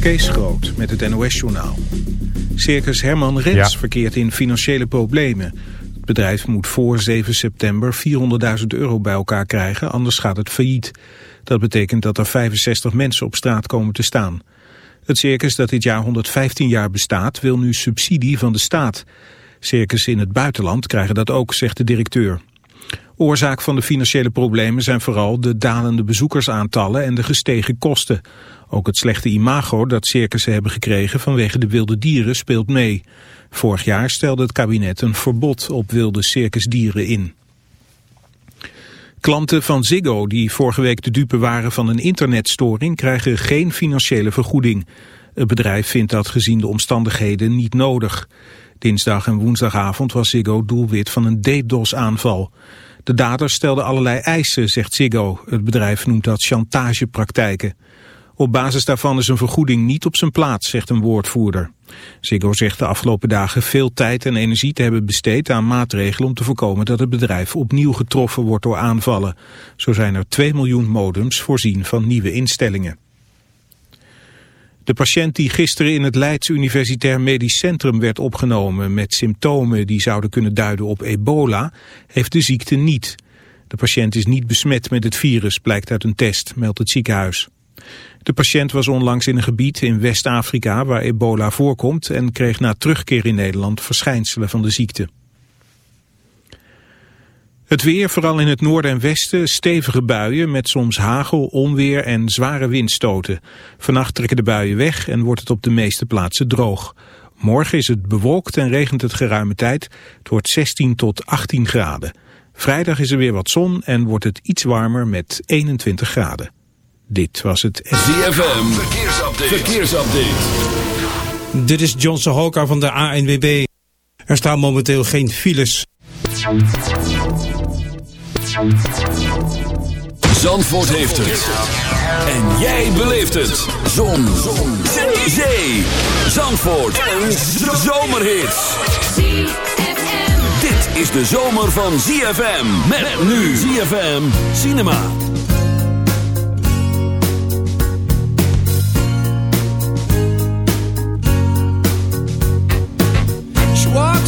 Kees Groot met het NOS-journaal. Circus Herman Rens verkeert in financiële problemen. Het bedrijf moet voor 7 september 400.000 euro bij elkaar krijgen, anders gaat het failliet. Dat betekent dat er 65 mensen op straat komen te staan. Het circus dat dit jaar 115 jaar bestaat wil nu subsidie van de staat. Circus in het buitenland krijgen dat ook, zegt de directeur. Oorzaak van de financiële problemen zijn vooral de dalende bezoekersaantallen en de gestegen kosten. Ook het slechte imago dat circussen hebben gekregen vanwege de wilde dieren speelt mee. Vorig jaar stelde het kabinet een verbod op wilde circusdieren in. Klanten van Ziggo die vorige week de dupe waren van een internetstoring krijgen geen financiële vergoeding. Het bedrijf vindt dat gezien de omstandigheden niet nodig. Dinsdag en woensdagavond was Ziggo doelwit van een DDoS-aanval. De daders stelden allerlei eisen, zegt Ziggo. Het bedrijf noemt dat chantagepraktijken. Op basis daarvan is een vergoeding niet op zijn plaats, zegt een woordvoerder. Ziggo zegt de afgelopen dagen veel tijd en energie te hebben besteed aan maatregelen om te voorkomen dat het bedrijf opnieuw getroffen wordt door aanvallen. Zo zijn er 2 miljoen modems voorzien van nieuwe instellingen. De patiënt die gisteren in het Leids Universitair Medisch Centrum werd opgenomen met symptomen die zouden kunnen duiden op ebola, heeft de ziekte niet. De patiënt is niet besmet met het virus, blijkt uit een test, meldt het ziekenhuis. De patiënt was onlangs in een gebied in West-Afrika waar ebola voorkomt en kreeg na terugkeer in Nederland verschijnselen van de ziekte. Het weer, vooral in het noorden en westen, stevige buien met soms hagel, onweer en zware windstoten. Vannacht trekken de buien weg en wordt het op de meeste plaatsen droog. Morgen is het bewolkt en regent het geruime tijd. Het wordt 16 tot 18 graden. Vrijdag is er weer wat zon en wordt het iets warmer met 21 graden. Dit was het... ZFM, verkeersupdate. verkeersupdate. Dit is John Sahoka van de ANWB. Er staan momenteel geen files. Zandvoort heeft het. En jij beleeft het. Zon. Zon. Zee. Zandvoort. Een zomerhit. Dit is de zomer van ZFM. Met nu ZFM Cinema.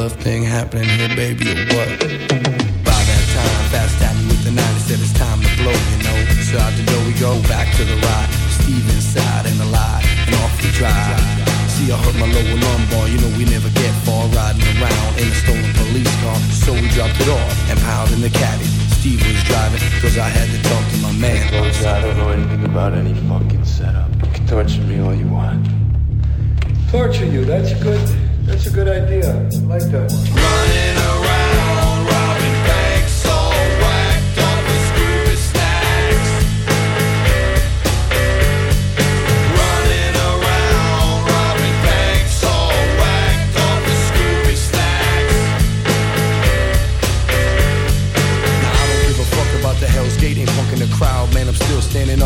love thing happening here.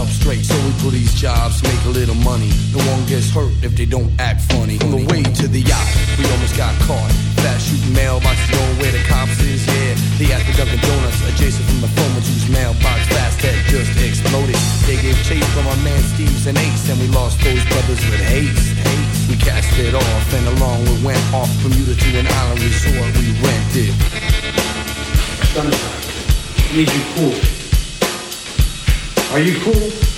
up straight, so we put these jobs, make a little money. No one gets hurt if they don't act funny. On the way to the yacht, we almost got caught. Fast shooting mailboxes, know where the cops is, yeah. They after the Dunkin' Donuts adjacent from the phone juice mailbox fast had just exploded. They gave chase from our man Steve's and Ace, and we lost those brothers with haste. haste. We cast it off, and along we went off Bermuda to an island resort we rented. Sunshine, need you cool. Are you cool?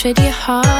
trade hard heart.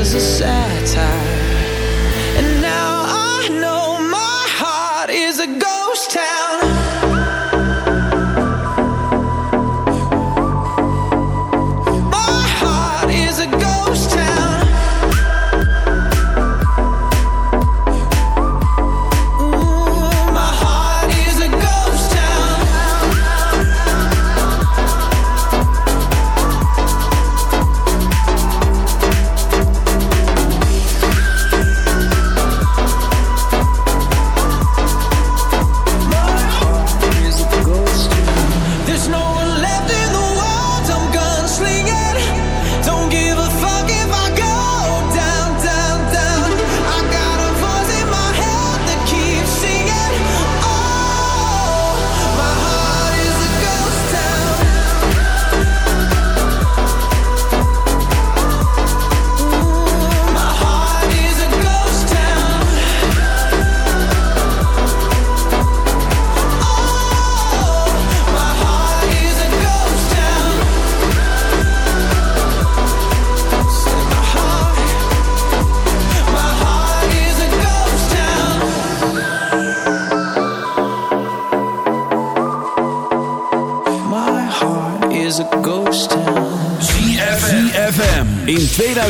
It's a satire.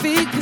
feet.